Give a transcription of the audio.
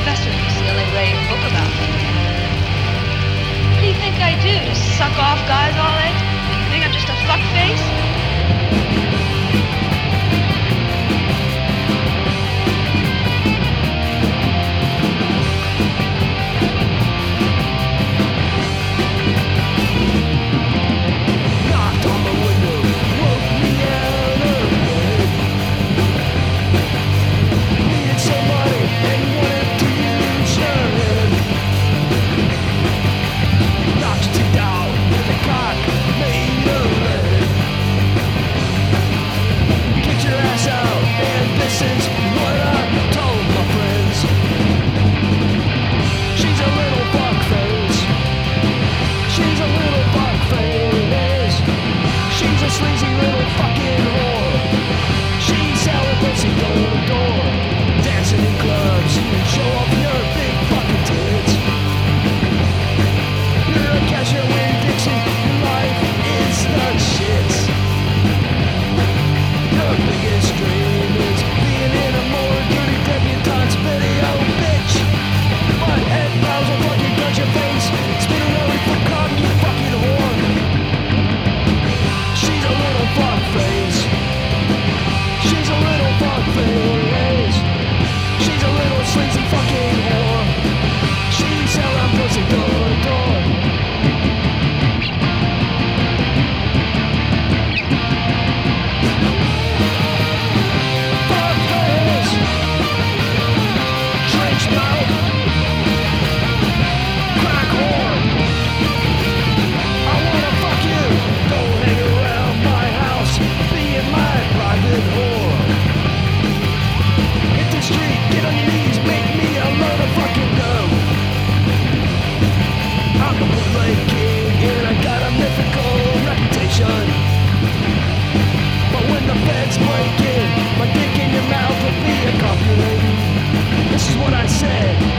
professor UCLA a book about me. What do you think I do? Just suck off guys all day? This is what I said.